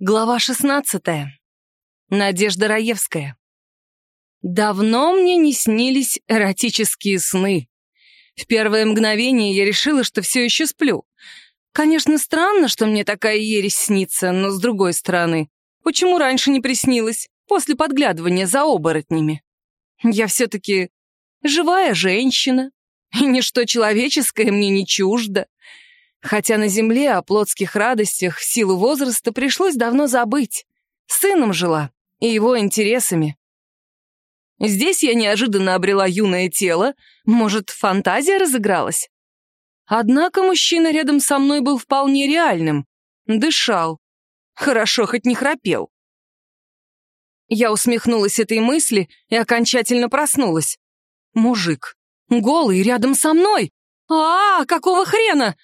Глава 16. Надежда Раевская. Давно мне не снились эротические сны. В первое мгновение я решила, что все еще сплю. Конечно, странно, что мне такая ересь снится, но с другой стороны, почему раньше не приснилось, после подглядывания за оборотнями? Я все-таки живая женщина, и ничто человеческое мне не чуждо. Хотя на земле о плотских радостях в силу возраста пришлось давно забыть. С сыном жила и его интересами. Здесь я неожиданно обрела юное тело, может, фантазия разыгралась? Однако мужчина рядом со мной был вполне реальным. Дышал. Хорошо, хоть не храпел. Я усмехнулась этой мысли и окончательно проснулась. Мужик. Голый, рядом со мной. А, -а, -а какого хрена?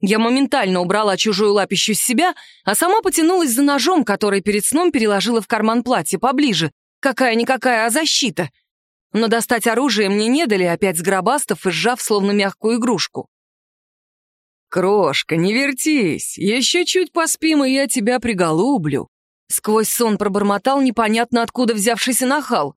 Я моментально убрала чужую лапищу с себя, а сама потянулась за ножом, который перед сном переложила в карман платья поближе. Какая-никакая, а защита. Но достать оружие мне не дали, опять сгробастав и сжав, словно мягкую игрушку. «Крошка, не вертись, еще чуть поспим, и я тебя приголублю», Сквозь сон пробормотал непонятно откуда взявшийся нахал.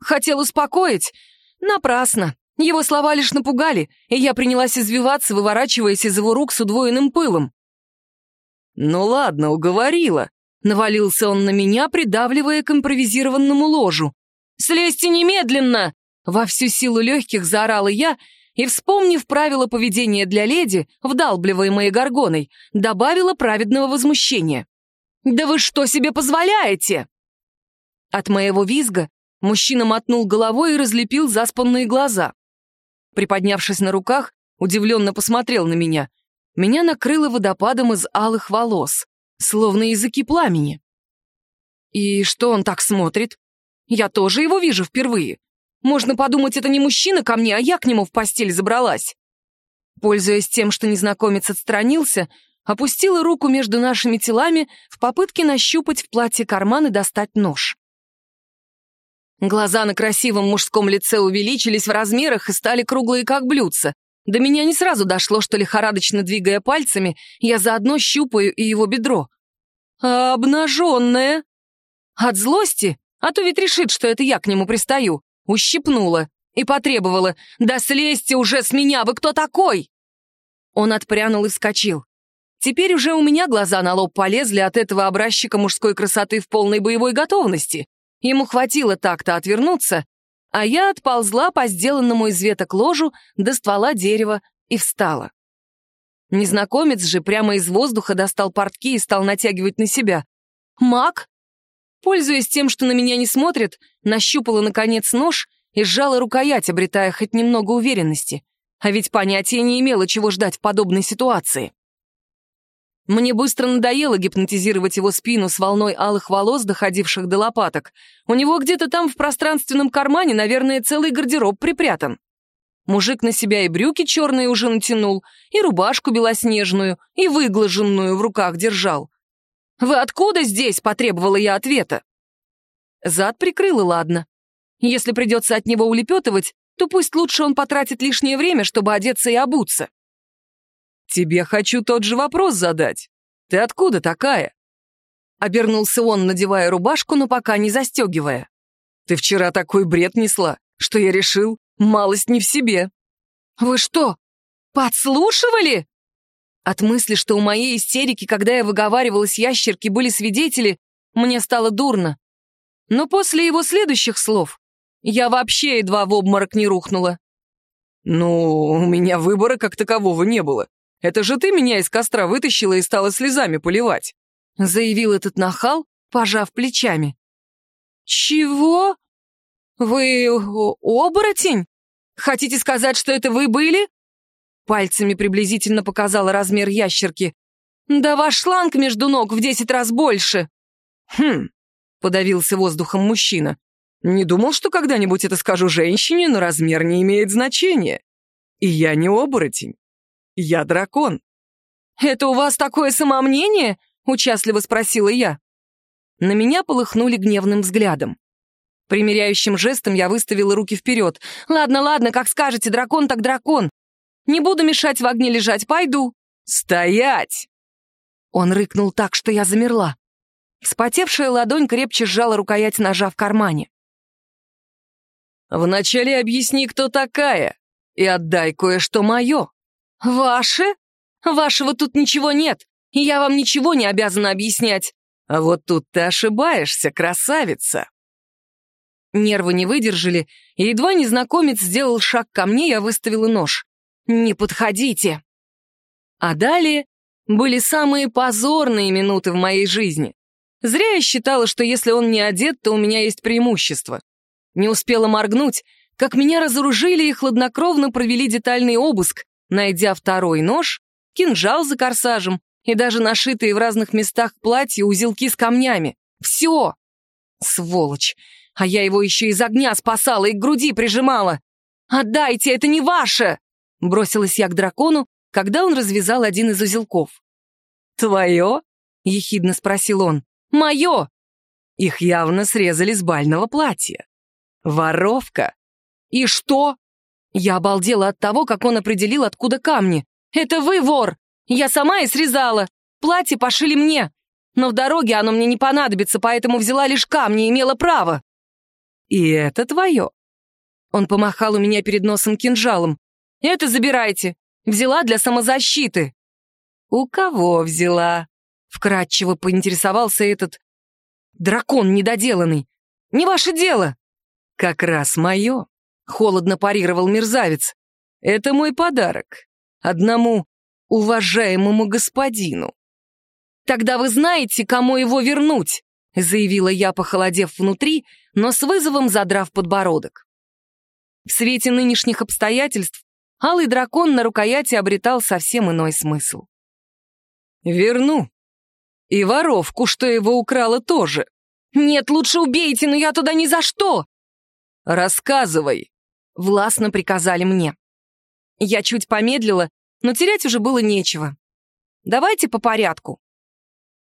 Хотел успокоить? Напрасно. Его слова лишь напугали, и я принялась извиваться, выворачиваясь из его рук с удвоенным пылом. «Ну ладно, уговорила», — навалился он на меня, придавливая к импровизированному ложу. «Слезьте немедленно!» — во всю силу легких заорала я и, вспомнив правила поведения для леди, вдалбливаемые горгоной, добавила праведного возмущения. «Да вы что себе позволяете?» От моего визга мужчина мотнул головой и разлепил заспанные глаза. Приподнявшись на руках, удивленно посмотрел на меня. Меня накрыло водопадом из алых волос, словно языки пламени. И что он так смотрит? Я тоже его вижу впервые. Можно подумать, это не мужчина ко мне, а я к нему в постель забралась. Пользуясь тем, что незнакомец отстранился, опустила руку между нашими телами в попытке нащупать в платье карман и достать нож. Глаза на красивом мужском лице увеличились в размерах и стали круглые, как блюдца. До меня не сразу дошло, что лихорадочно двигая пальцами, я заодно щупаю и его бедро. А обнаженное? От злости? А то ведь решит, что это я к нему пристаю. Ущипнула и потребовала. «Да слезьте уже с меня, вы кто такой?» Он отпрянул и вскочил. Теперь уже у меня глаза на лоб полезли от этого образчика мужской красоты в полной боевой готовности. Ему хватило так-то отвернуться, а я отползла по сделанному из веток ложу до ствола дерева и встала. Незнакомец же прямо из воздуха достал портки и стал натягивать на себя. «Маг?» Пользуясь тем, что на меня не смотрят, нащупала, наконец, нож и сжала рукоять, обретая хоть немного уверенности. А ведь понятия не имела, чего ждать в подобной ситуации. Мне быстро надоело гипнотизировать его спину с волной алых волос, доходивших до лопаток. У него где-то там в пространственном кармане, наверное, целый гардероб припрятан. Мужик на себя и брюки черные уже натянул, и рубашку белоснежную, и выглаженную в руках держал. «Вы откуда здесь?» — потребовала я ответа. Зад прикрыла, ладно. Если придется от него улепетывать, то пусть лучше он потратит лишнее время, чтобы одеться и обуться. «Тебе хочу тот же вопрос задать. Ты откуда такая?» Обернулся он, надевая рубашку, но пока не застегивая. «Ты вчера такой бред несла, что я решил, малость не в себе». «Вы что, подслушивали?» От мысли, что у моей истерики, когда я выговаривалась ящерки, были свидетели, мне стало дурно. Но после его следующих слов я вообще едва в обморок не рухнула. «Ну, у меня выбора как такового не было. Это же ты меня из костра вытащила и стала слезами поливать», — заявил этот нахал, пожав плечами. «Чего? Вы оборотень? Хотите сказать, что это вы были?» Пальцами приблизительно показала размер ящерки. «Да ваш шланг между ног в десять раз больше!» «Хм», — подавился воздухом мужчина. «Не думал, что когда-нибудь это скажу женщине, но размер не имеет значения. И я не оборотень. Я дракон». «Это у вас такое самомнение?» — участливо спросила я. На меня полыхнули гневным взглядом. Примеряющим жестом я выставила руки вперед. «Ладно, ладно, как скажете, дракон так дракон. Не буду мешать в огне лежать, пойду». «Стоять!» Он рыкнул так, что я замерла. Вспотевшая ладонь крепче сжала рукоять ножа в кармане. «Вначале объясни, кто такая, и отдай кое-что мое». «Ваше? Вашего тут ничего нет, и я вам ничего не обязана объяснять». «А вот тут ты ошибаешься, красавица». Нервы не выдержали, и едва незнакомец сделал шаг ко мне, я выставила нож. «Не подходите!» А далее были самые позорные минуты в моей жизни. Зря я считала, что если он не одет, то у меня есть преимущество. Не успела моргнуть, как меня разоружили и хладнокровно провели детальный обыск, найдя второй нож, кинжал за корсажем и даже нашитые в разных местах платья узелки с камнями. Все! Сволочь! А я его еще из огня спасала и к груди прижимала. «Отдайте, это не ваше!» Бросилась я к дракону, когда он развязал один из узелков. «Твое?» — ехидно спросил он. «Мое!» Их явно срезали с бального платья. Воровка. «И что?» Я обалдела от того, как он определил, откуда камни. «Это вы вор! Я сама и срезала! Платье пошили мне! Но в дороге оно мне не понадобится, поэтому взяла лишь камни и имела право!» «И это твое?» Он помахал у меня перед носом кинжалом. «Это забирайте! Взяла для самозащиты!» «У кого взяла?» Вкратчиво поинтересовался этот дракон недоделанный. «Не ваше дело!» «Как раз мое», — холодно парировал мерзавец. «Это мой подарок. Одному уважаемому господину». «Тогда вы знаете, кому его вернуть», — заявила я, похолодев внутри, но с вызовом задрав подбородок. В свете нынешних обстоятельств алый дракон на рукояти обретал совсем иной смысл. «Верну», и воровку, что его украла, тоже. «Нет, лучше убейте, но я туда ни за что!» «Рассказывай!» — властно приказали мне. Я чуть помедлила, но терять уже было нечего. Давайте по порядку.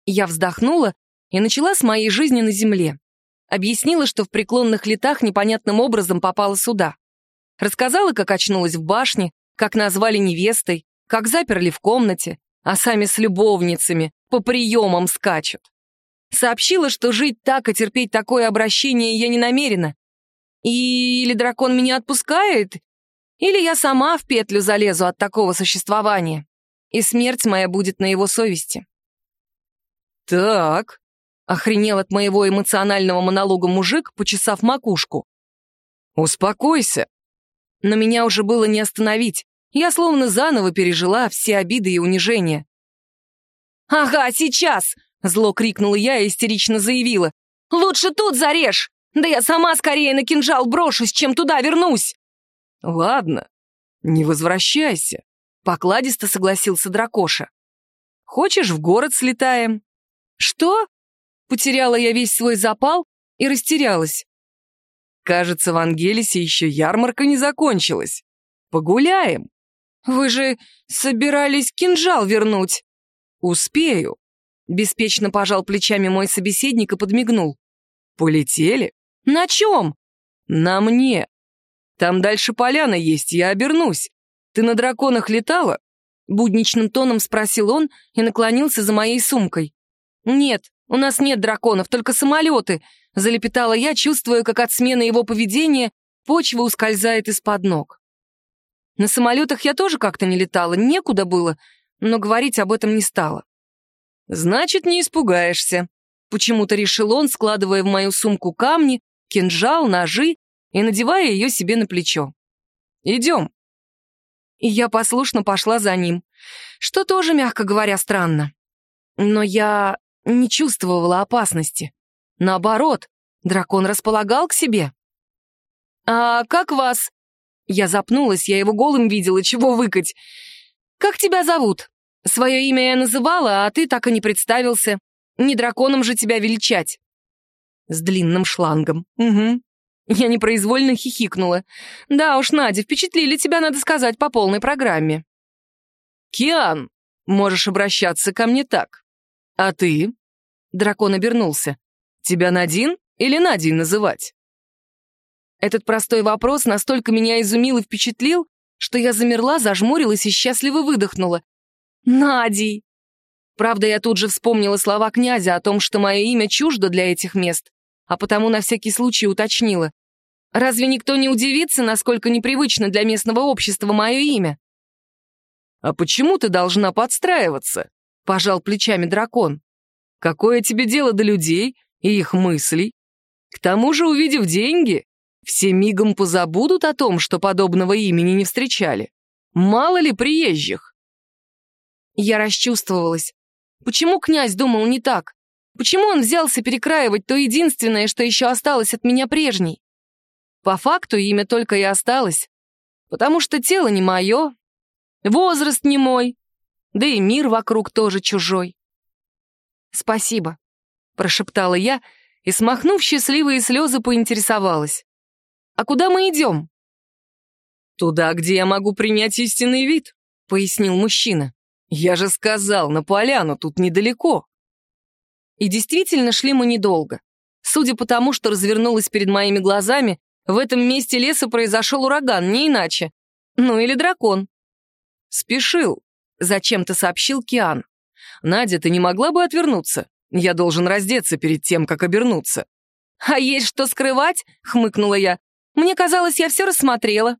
Я вздохнула и начала с моей жизни на земле. Объяснила, что в преклонных летах непонятным образом попала сюда. Рассказала, как очнулась в башне, как назвали невестой, как заперли в комнате, а сами с любовницами по приемам скачут. Сообщила, что жить так и терпеть такое обращение я не намерена. И или дракон меня отпускает, или я сама в петлю залезу от такого существования, и смерть моя будет на его совести. «Так», — охренел от моего эмоционального монолога мужик, почесав макушку. «Успокойся». Но меня уже было не остановить. Я словно заново пережила все обиды и унижения. «Ага, сейчас!» — зло крикнула я и истерично заявила. «Лучше тут зарежь! Да я сама скорее на кинжал брошусь, чем туда вернусь!» «Ладно, не возвращайся», — покладисто согласился Дракоша. «Хочешь, в город слетаем?» «Что?» — потеряла я весь свой запал и растерялась. «Кажется, в Ангелисе еще ярмарка не закончилась. Погуляем». «Вы же собирались кинжал вернуть?» «Успею», — беспечно пожал плечами мой собеседник и подмигнул. «Полетели?» «На чем?» «На мне. Там дальше поляна есть, я обернусь. Ты на драконах летала?» Будничным тоном спросил он и наклонился за моей сумкой. «Нет, у нас нет драконов, только самолеты», — залепетала я, чувствуя, как от смены его поведения почва ускользает из-под ног. На самолетах я тоже как-то не летала, некуда было, но говорить об этом не стала. «Значит, не испугаешься», — почему-то решил он, складывая в мою сумку камни, кинжал, ножи и надевая ее себе на плечо. «Идем». И я послушно пошла за ним, что тоже, мягко говоря, странно. Но я не чувствовала опасности. Наоборот, дракон располагал к себе. «А как вас?» Я запнулась, я его голым видела, чего выкать. «Как тебя зовут? Свое имя я называла, а ты так и не представился. Не драконом же тебя величать». С длинным шлангом. Угу. Я непроизвольно хихикнула. «Да уж, Надя, впечатлили тебя, надо сказать, по полной программе». «Киан, можешь обращаться ко мне так. А ты?» Дракон обернулся. «Тебя Надин или Надей называть?» Этот простой вопрос настолько меня изумил и впечатлил, что я замерла, зажмурилась и счастливо выдохнула. «Надей!» Правда, я тут же вспомнила слова князя о том, что мое имя чуждо для этих мест, а потому на всякий случай уточнила. Разве никто не удивится, насколько непривычно для местного общества мое имя? «А почему ты должна подстраиваться?» — пожал плечами дракон. «Какое тебе дело до людей и их мыслей? К тому же, увидев деньги, все мигом позабудут о том, что подобного имени не встречали. Мало ли приезжих?» Я расчувствовалась. Почему князь думал не так? Почему он взялся перекраивать то единственное, что еще осталось от меня прежней? По факту имя только и осталось, потому что тело не мое, возраст не мой, да и мир вокруг тоже чужой. «Спасибо», — прошептала я и, смахнув счастливые слезы, поинтересовалась. «А куда мы идем?» «Туда, где я могу принять истинный вид», — пояснил мужчина. «Я же сказал, на поляну, тут недалеко». И действительно шли мы недолго. Судя по тому, что развернулось перед моими глазами, в этом месте леса произошел ураган, не иначе. Ну или дракон. «Спешил», — зачем-то сообщил Киан. «Надя, ты не могла бы отвернуться? Я должен раздеться перед тем, как обернуться». «А есть что скрывать?» — хмыкнула я. «Мне казалось, я все рассмотрела».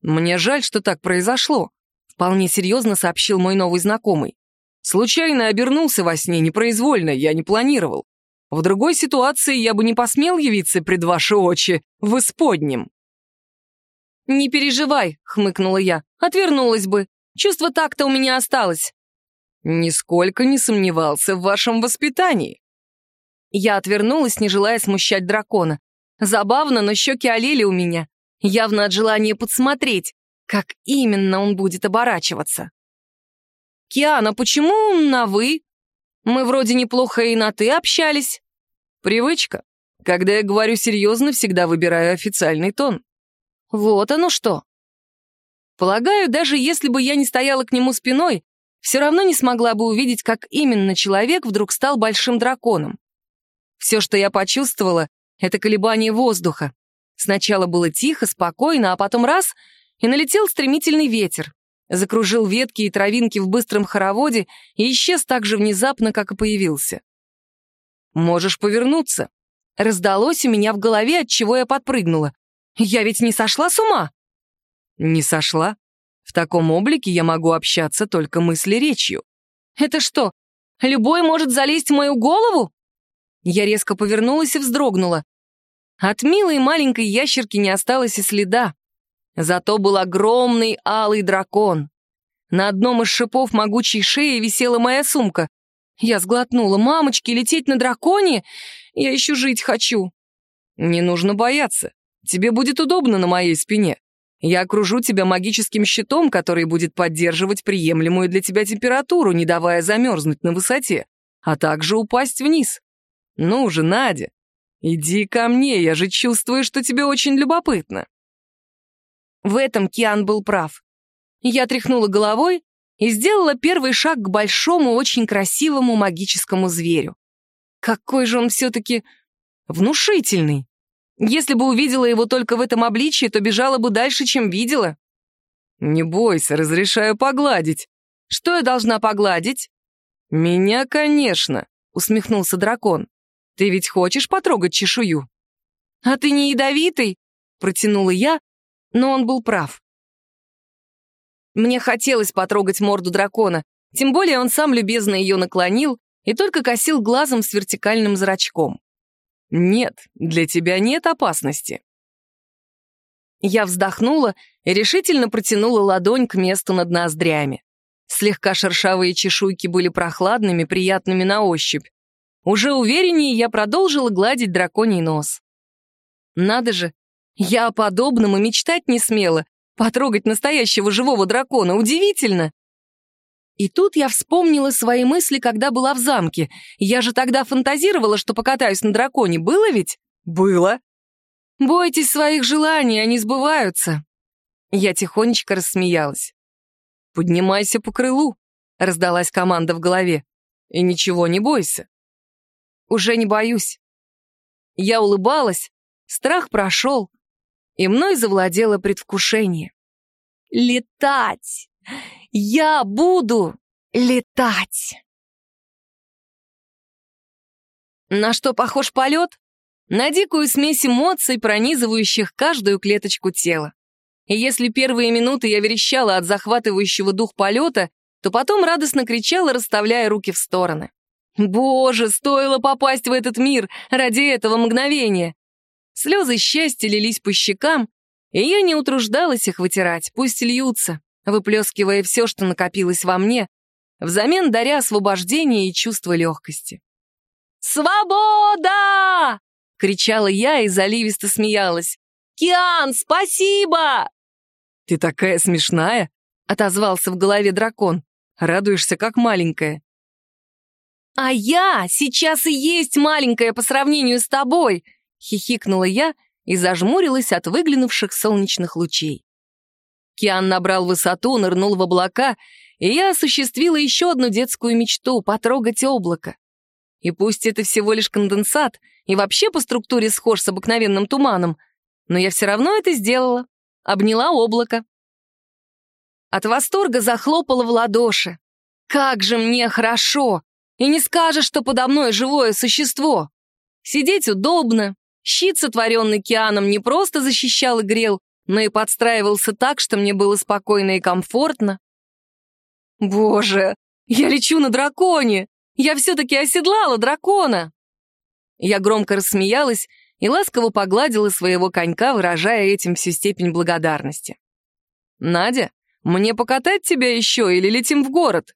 «Мне жаль, что так произошло», — вполне серьезно сообщил мой новый знакомый. «Случайно обернулся во сне, непроизвольно, я не планировал. В другой ситуации я бы не посмел явиться пред ваши очи в исподнем». «Не переживай», — хмыкнула я, — «отвернулась бы. Чувство так-то у меня осталось». «Нисколько не сомневался в вашем воспитании». Я отвернулась, не желая смущать дракона. Забавно, но щеки олели у меня, явно от желания подсмотреть, как именно он будет оборачиваться. «Киана, почему на «вы»? Мы вроде неплохо и на «ты» общались». «Привычка. Когда я говорю серьезно, всегда выбираю официальный тон». «Вот оно что». Полагаю, даже если бы я не стояла к нему спиной, все равно не смогла бы увидеть, как именно человек вдруг стал большим драконом. Все, что я почувствовала, это колебание воздуха. Сначала было тихо, спокойно, а потом раз — и налетел стремительный ветер. Закружил ветки и травинки в быстром хороводе и исчез так же внезапно, как и появился. «Можешь повернуться», — раздалось у меня в голове, от чего я подпрыгнула. «Я ведь не сошла с ума?» «Не сошла. В таком облике я могу общаться только мысли-речью». «Это что, любой может залезть в мою голову?» Я резко повернулась и вздрогнула. От милой маленькой ящерки не осталось и следа. Зато был огромный алый дракон. На одном из шипов могучей шеи висела моя сумка. Я сглотнула. «Мамочки, лететь на драконе? Я еще жить хочу». «Не нужно бояться. Тебе будет удобно на моей спине. Я окружу тебя магическим щитом, который будет поддерживать приемлемую для тебя температуру, не давая замерзнуть на высоте, а также упасть вниз. Ну же, Надя, иди ко мне, я же чувствую, что тебе очень любопытно». В этом Киан был прав. Я тряхнула головой и сделала первый шаг к большому, очень красивому магическому зверю. Какой же он все-таки внушительный. Если бы увидела его только в этом обличье, то бежала бы дальше, чем видела. «Не бойся, разрешаю погладить». «Что я должна погладить?» «Меня, конечно», — усмехнулся дракон. «Ты ведь хочешь потрогать чешую?» «А ты не ядовитый?» — протянула я, но он был прав. Мне хотелось потрогать морду дракона, тем более он сам любезно ее наклонил и только косил глазом с вертикальным зрачком. «Нет, для тебя нет опасности». Я вздохнула и решительно протянула ладонь к месту над ноздрями. Слегка шершавые чешуйки были прохладными, приятными на ощупь. Уже увереннее я продолжила гладить драконий нос. Надо же, я о подобном и мечтать не смела. Потрогать настоящего живого дракона удивительно. И тут я вспомнила свои мысли, когда была в замке. Я же тогда фантазировала, что покатаюсь на драконе. Было ведь? Было. Бойтесь своих желаний, они сбываются. Я тихонечко рассмеялась. «Поднимайся по крылу», — раздалась команда в голове. «И ничего не бойся». «Уже не боюсь». Я улыбалась, страх прошел, и мной завладело предвкушение. Летать! Я буду летать! На что похож полет? На дикую смесь эмоций, пронизывающих каждую клеточку тела. И если первые минуты я верещала от захватывающего дух полета, то потом радостно кричала, расставляя руки в стороны. Боже, стоило попасть в этот мир ради этого мгновения. Слезы счастья лились по щекам, и я не утруждалась их вытирать, пусть льются, выплескивая все, что накопилось во мне, взамен даря освобождение и чувство легкости. «Свобода!» — кричала я и заливисто смеялась. «Киан, спасибо!» «Ты такая смешная!» — отозвался в голове дракон. «Радуешься, как маленькая». «А я сейчас и есть маленькая по сравнению с тобой!» — хихикнула я и зажмурилась от выглянувших солнечных лучей. Киан набрал высоту, нырнул в облака, и я осуществила еще одну детскую мечту — потрогать облако. И пусть это всего лишь конденсат и вообще по структуре схож с обыкновенным туманом, но я все равно это сделала. Обняла облако. От восторга захлопала в ладоши. Как же мне хорошо! И не скажешь, что подо мной живое существо. Сидеть удобно. Щит, сотворенный Кианом, не просто защищал и грел, но и подстраивался так, что мне было спокойно и комфортно. Боже, я лечу на драконе! Я все-таки оседлала дракона!» Я громко рассмеялась и ласково погладила своего конька, выражая этим всю степень благодарности. «Надя, мне покатать тебя еще или летим в город?»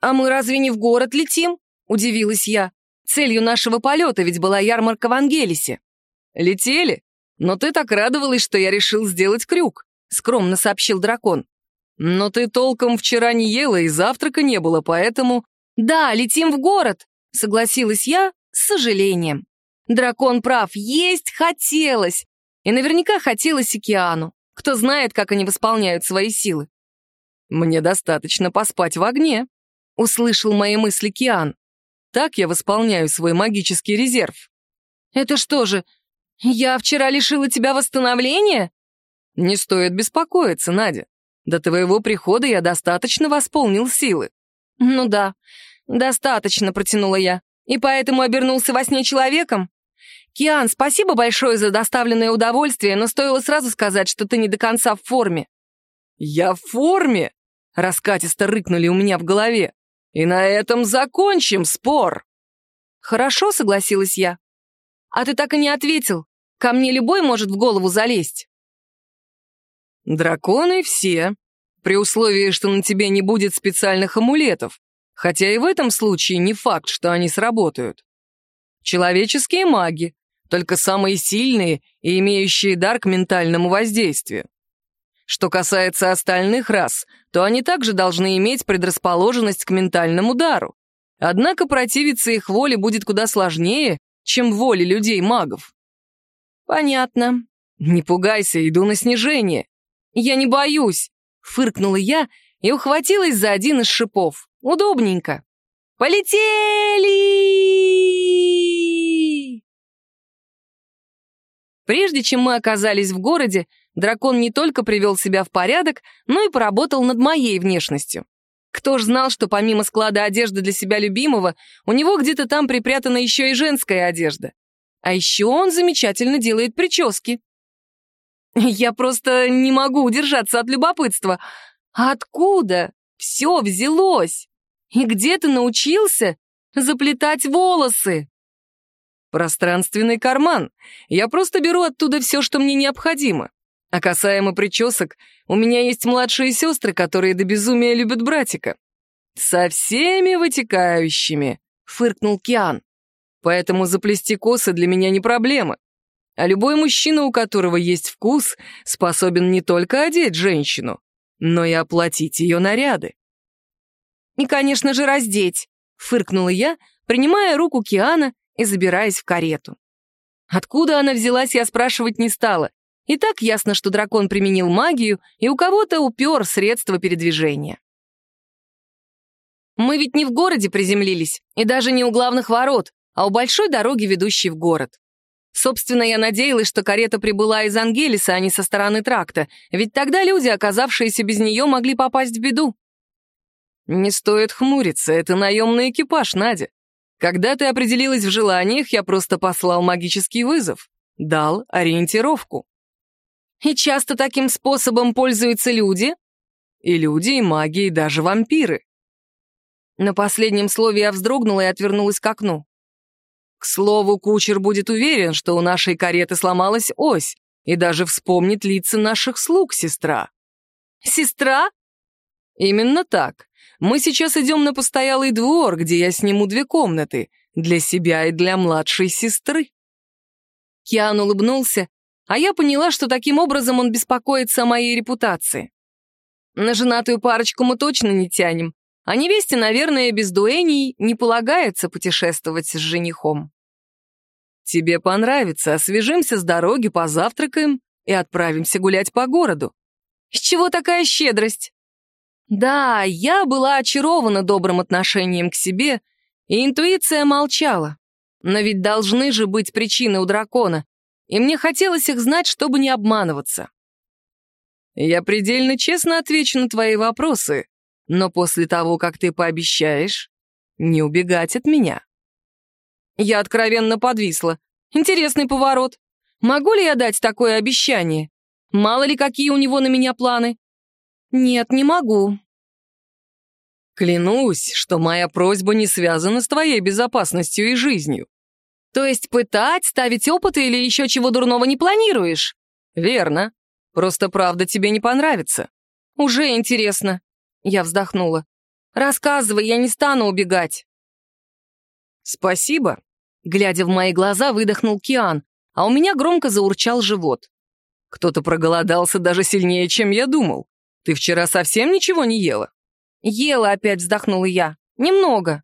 «А мы разве не в город летим?» — удивилась я. «Целью нашего полета ведь была ярмарка в Ангелисе». «Летели? Но ты так радовалась, что я решил сделать крюк», — скромно сообщил дракон. «Но ты толком вчера не ела и завтрака не было, поэтому...» «Да, летим в город», — согласилась я с сожалением. Дракон прав, есть хотелось. И наверняка хотелось океану. Кто знает, как они восполняют свои силы. «Мне достаточно поспать в огне», — услышал мои мысли Киан. «Так я восполняю свой магический резерв». «Это что же, я вчера лишила тебя восстановления?» «Не стоит беспокоиться, Надя. До твоего прихода я достаточно восполнил силы. «Ну да, достаточно», — протянула я. «И поэтому обернулся во сне человеком?» «Киан, спасибо большое за доставленное удовольствие, но стоило сразу сказать, что ты не до конца в форме». «Я в форме?» — раскатисто рыкнули у меня в голове. «И на этом закончим спор». «Хорошо», — согласилась я. «А ты так и не ответил. Ко мне любой может в голову залезть». «Драконы все», при условии, что на тебе не будет специальных амулетов, хотя и в этом случае не факт, что они сработают. Человеческие маги, только самые сильные и имеющие дар к ментальному воздействию. Что касается остальных рас, то они также должны иметь предрасположенность к ментальному дару. Однако противиться их воле будет куда сложнее, чем воле людей-магов. Понятно. Не пугайся, иду на снижение. Я не боюсь. Фыркнула я и ухватилась за один из шипов. Удобненько. Полетели! Прежде чем мы оказались в городе, дракон не только привел себя в порядок, но и поработал над моей внешностью. Кто ж знал, что помимо склада одежды для себя любимого, у него где-то там припрятана еще и женская одежда. А еще он замечательно делает прически. Я просто не могу удержаться от любопытства. Откуда все взялось? И где ты научился заплетать волосы? Пространственный карман. Я просто беру оттуда все, что мне необходимо. А касаемо причесок, у меня есть младшие сестры, которые до безумия любят братика. Со всеми вытекающими, фыркнул Киан. Поэтому заплести косы для меня не проблема. А любой мужчина, у которого есть вкус, способен не только одеть женщину, но и оплатить ее наряды. «И, конечно же, раздеть», — фыркнула я, принимая руку Киана и забираясь в карету. Откуда она взялась, я спрашивать не стала. И так ясно, что дракон применил магию и у кого-то упер средства передвижения. Мы ведь не в городе приземлились, и даже не у главных ворот, а у большой дороги, ведущей в город. Собственно, я надеялась, что карета прибыла из Ангелиса, а не со стороны тракта, ведь тогда люди, оказавшиеся без нее, могли попасть в беду. Не стоит хмуриться, это наемный экипаж, Надя. Когда ты определилась в желаниях, я просто послал магический вызов, дал ориентировку. И часто таким способом пользуются люди? И люди, и маги, и даже вампиры. На последнем слове я вздрогнула и отвернулась к окну. К слову, кучер будет уверен, что у нашей кареты сломалась ось, и даже вспомнит лица наших слуг, сестра. Сестра? Именно так. Мы сейчас идем на постоялый двор, где я сниму две комнаты, для себя и для младшей сестры. Киан улыбнулся, а я поняла, что таким образом он беспокоится о моей репутации. На женатую парочку мы точно не тянем, а невесте, наверное, без дуэний не полагается путешествовать с женихом. Тебе понравится, освежимся с дороги, позавтракаем и отправимся гулять по городу. С чего такая щедрость? Да, я была очарована добрым отношением к себе, и интуиция молчала. Но ведь должны же быть причины у дракона, и мне хотелось их знать, чтобы не обманываться. Я предельно честно отвечу на твои вопросы, но после того, как ты пообещаешь, не убегать от меня. Я откровенно подвисла. Интересный поворот. Могу ли я дать такое обещание? Мало ли, какие у него на меня планы. Нет, не могу. Клянусь, что моя просьба не связана с твоей безопасностью и жизнью. То есть пытать, ставить опыты или еще чего дурного не планируешь? Верно. Просто правда тебе не понравится. Уже интересно. Я вздохнула. Рассказывай, я не стану убегать. Спасибо. Глядя в мои глаза, выдохнул Киан, а у меня громко заурчал живот. Кто-то проголодался даже сильнее, чем я думал. Ты вчера совсем ничего не ела? Ела опять, вздохнула я. Немного.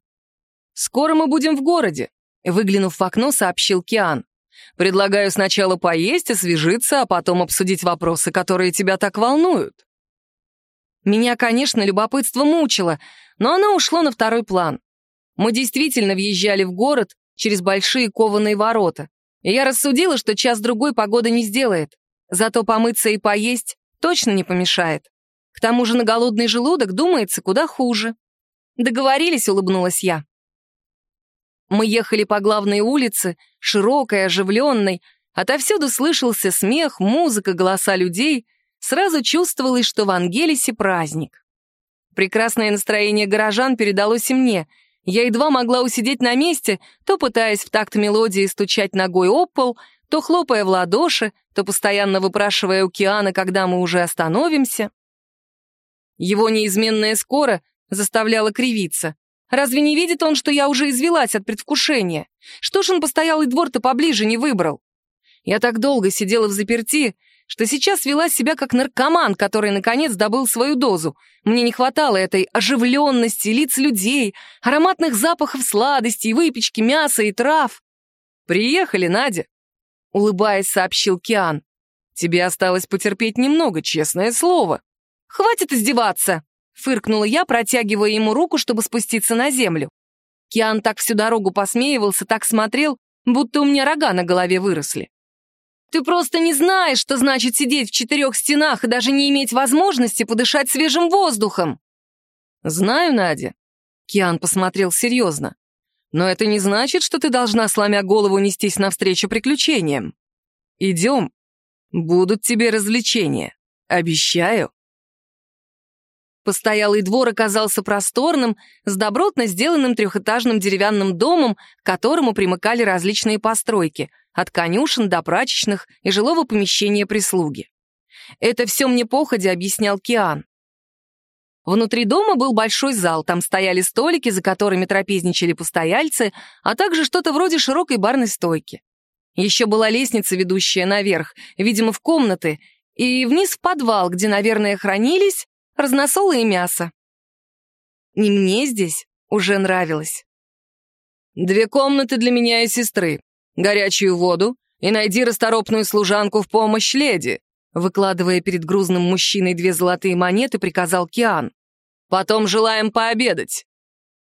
Скоро мы будем в городе. Выглянув в окно, сообщил Киан. «Предлагаю сначала поесть, освежиться, а потом обсудить вопросы, которые тебя так волнуют». Меня, конечно, любопытство мучило, но оно ушло на второй план. Мы действительно въезжали в город через большие кованые ворота, и я рассудила, что час-другой погода не сделает, зато помыться и поесть точно не помешает. К тому же на голодный желудок думается куда хуже. Договорились, улыбнулась я. Мы ехали по главной улице, широкой, оживленной. Отовсюду слышался смех, музыка, голоса людей. Сразу чувствовалось, что в Ангелисе праздник. Прекрасное настроение горожан передалось и мне. Я едва могла усидеть на месте, то пытаясь в такт мелодии стучать ногой об пол, то хлопая в ладоши, то постоянно выпрашивая у Киана, когда мы уже остановимся. Его неизменная скоро заставляла кривиться. Разве не видит он, что я уже извелась от предвкушения? Что ж он постоялый двор-то поближе не выбрал? Я так долго сидела в заперти, что сейчас вела себя как наркоман, который, наконец, добыл свою дозу. Мне не хватало этой оживленности, лиц людей, ароматных запахов сладостей, выпечки, мяса и трав. «Приехали, Надя», — улыбаясь, сообщил Киан. «Тебе осталось потерпеть немного, честное слово». «Хватит издеваться!» Фыркнула я, протягивая ему руку, чтобы спуститься на землю. Киан так всю дорогу посмеивался, так смотрел, будто у меня рога на голове выросли. «Ты просто не знаешь, что значит сидеть в четырех стенах и даже не иметь возможности подышать свежим воздухом!» «Знаю, Надя», — Киан посмотрел серьезно. «Но это не значит, что ты должна, сломя голову, нестись навстречу приключениям. Идем. Будут тебе развлечения. Обещаю». Постоялый двор оказался просторным, с добротно сделанным трехэтажным деревянным домом, к которому примыкали различные постройки, от конюшен до прачечных и жилого помещения прислуги. Это все мне походя объяснял Киан. Внутри дома был большой зал, там стояли столики, за которыми трапезничали постояльцы, а также что-то вроде широкой барной стойки. Еще была лестница, ведущая наверх, видимо, в комнаты, и вниз в подвал, где, наверное, хранились разносолы и мясо. И мне здесь уже нравилось. «Две комнаты для меня и сестры, горячую воду и найди расторопную служанку в помощь леди», выкладывая перед грузным мужчиной две золотые монеты, приказал Киан. «Потом желаем пообедать».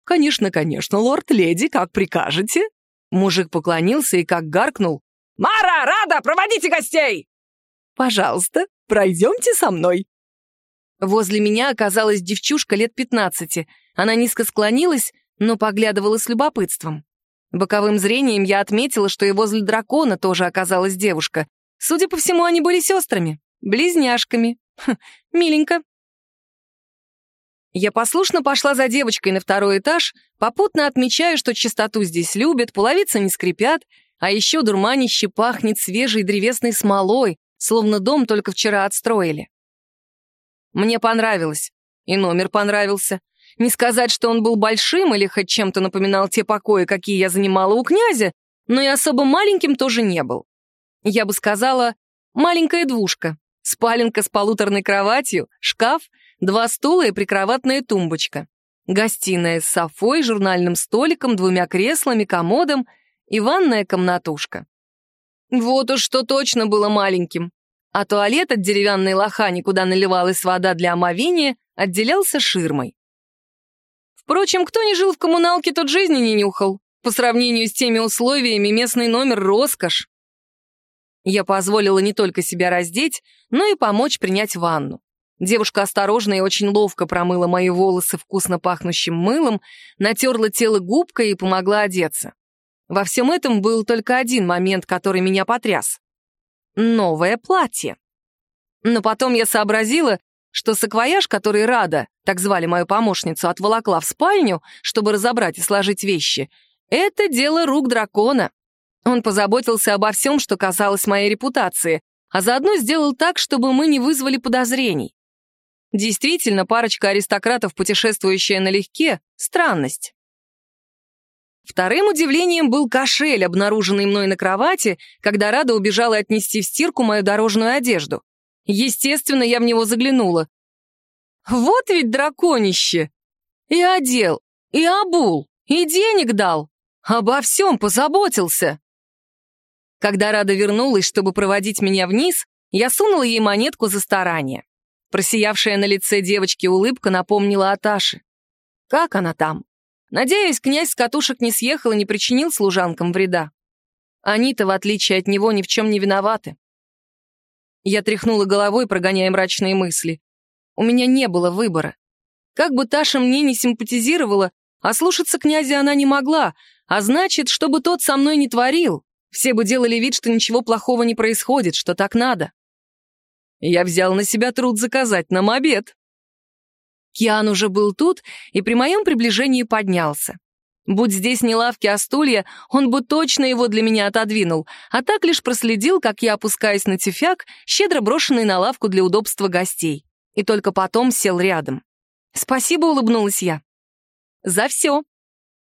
«Конечно, конечно, лорд-леди, как прикажете». Мужик поклонился и как гаркнул. «Мара, Рада, проводите гостей!» «Пожалуйста, пройдемте со мной», Возле меня оказалась девчушка лет пятнадцати. Она низко склонилась, но поглядывала с любопытством. Боковым зрением я отметила, что и возле дракона тоже оказалась девушка. Судя по всему, они были сестрами, близняшками. Хм, миленько. Я послушно пошла за девочкой на второй этаж, попутно отмечая, что чистоту здесь любят, половицы не скрипят, а еще дурманище пахнет свежей древесной смолой, словно дом только вчера отстроили. Мне понравилось. И номер понравился. Не сказать, что он был большим или хоть чем-то напоминал те покои, какие я занимала у князя, но и особо маленьким тоже не был. Я бы сказала, маленькая двушка. Спаленка с полуторной кроватью, шкаф, два стула и прикроватная тумбочка. Гостиная с софой, журнальным столиком, двумя креслами, комодом и ванная комнатушка. Вот уж что точно было маленьким. А туалет от деревянной лохани, куда наливалась вода для омовения, отделялся ширмой. Впрочем, кто не жил в коммуналке, тот жизни не нюхал. По сравнению с теми условиями, местный номер — роскошь. Я позволила не только себя раздеть, но и помочь принять ванну. Девушка осторожно и очень ловко промыла мои волосы вкусно пахнущим мылом, натерла тело губкой и помогла одеться. Во всем этом был только один момент, который меня потряс. Новое платье. Но потом я сообразила, что саквояж, который Рада, так звали мою помощницу, отволокла в спальню, чтобы разобрать и сложить вещи, это дело рук дракона. Он позаботился обо всем, что касалось моей репутации, а заодно сделал так, чтобы мы не вызвали подозрений. Действительно, парочка аристократов, путешествующая налегке, — странность. Вторым удивлением был кошель, обнаруженный мной на кровати, когда Рада убежала отнести в стирку мою дорожную одежду. Естественно, я в него заглянула. Вот ведь драконище! И одел, и обул, и денег дал. Обо всем позаботился. Когда Рада вернулась, чтобы проводить меня вниз, я сунула ей монетку за старание. Просиявшая на лице девочки улыбка напомнила о Таше. Как она там? Надеюсь, князь с катушек не съехал и не причинил служанкам вреда. Они-то, в отличие от него, ни в чем не виноваты. Я тряхнула головой, прогоняя мрачные мысли. У меня не было выбора. Как бы Таша мне не симпатизировала, а слушаться князя она не могла, а значит, что бы тот со мной не творил, все бы делали вид, что ничего плохого не происходит, что так надо. Я взял на себя труд заказать нам обед. Киан уже был тут и при моем приближении поднялся. Будь здесь не лавки, а стулья, он бы точно его для меня отодвинул, а так лишь проследил, как я опускаюсь на тюфяк, щедро брошенный на лавку для удобства гостей. И только потом сел рядом. «Спасибо», — улыбнулась я. «За все».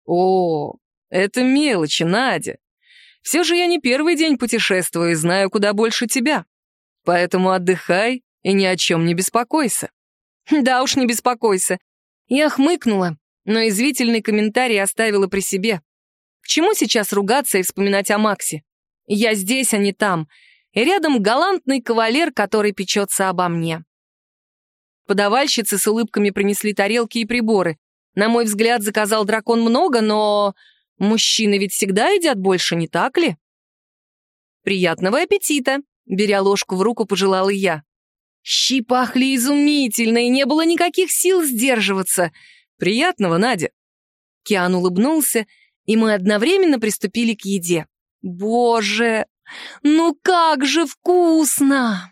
«О, это мелочи, Надя. Все же я не первый день путешествую и знаю куда больше тебя. Поэтому отдыхай и ни о чем не беспокойся». «Да уж, не беспокойся». Я хмыкнула, но извительный комментарий оставила при себе. К чему сейчас ругаться и вспоминать о Максе? Я здесь, а не там, и рядом галантный кавалер, который печется обо мне. Подавальщицы с улыбками принесли тарелки и приборы. На мой взгляд, заказал дракон много, но... Мужчины ведь всегда едят больше, не так ли? «Приятного аппетита!» — беря ложку в руку, пожелала я. Щи пахли изумительно, и не было никаких сил сдерживаться — «Приятного, Надя!» Киан улыбнулся, и мы одновременно приступили к еде. «Боже, ну как же вкусно!»